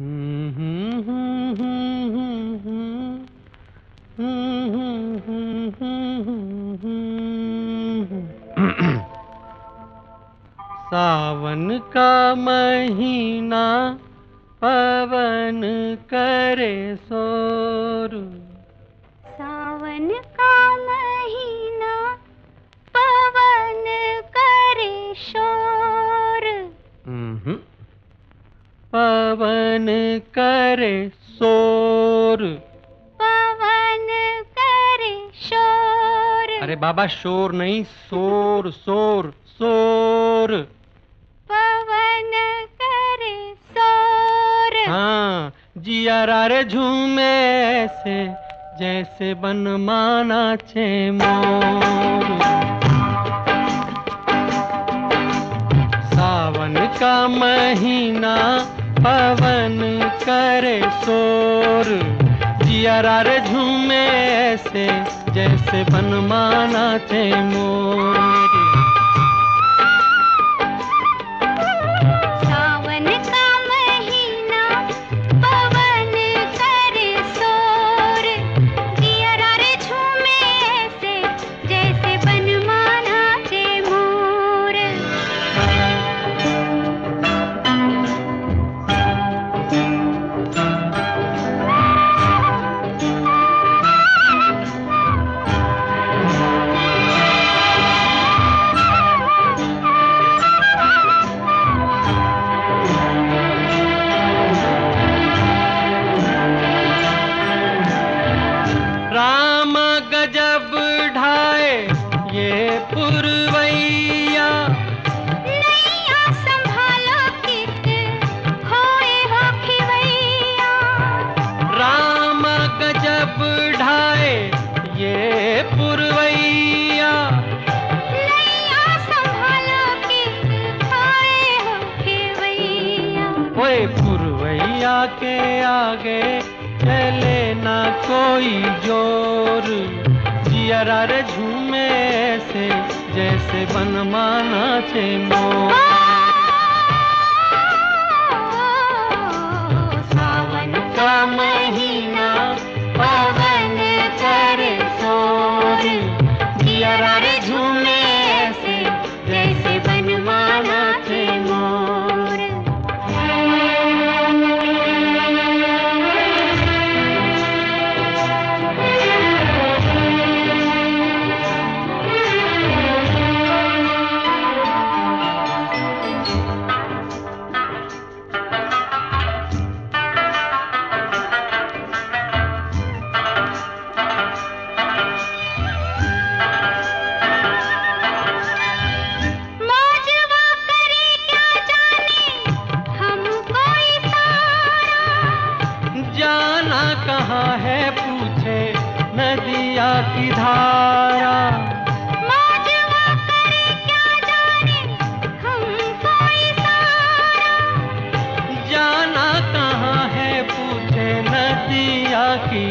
सावन का महीना पवन करे सोर। करे शोर। पवन करे शोर। अरे बाबा शोर नहीं शोर शोर शोर। पवन करे शोर। हाँ जिया रे झूमे ऐसे जैसे बन माना छे मोर। सावन का महीना पवन करे शोर। जियारा रे झूमे ऐसे जैसे बनमाना थे मोर। गजब ढाए ये पुरवैया। राम गजब ढाए ये पुरवैया। ओए पुरवैया के आगे चले ना कोई ज़ोर। जियरा रे झूमे से जैसे बन माना छे मोर aquí.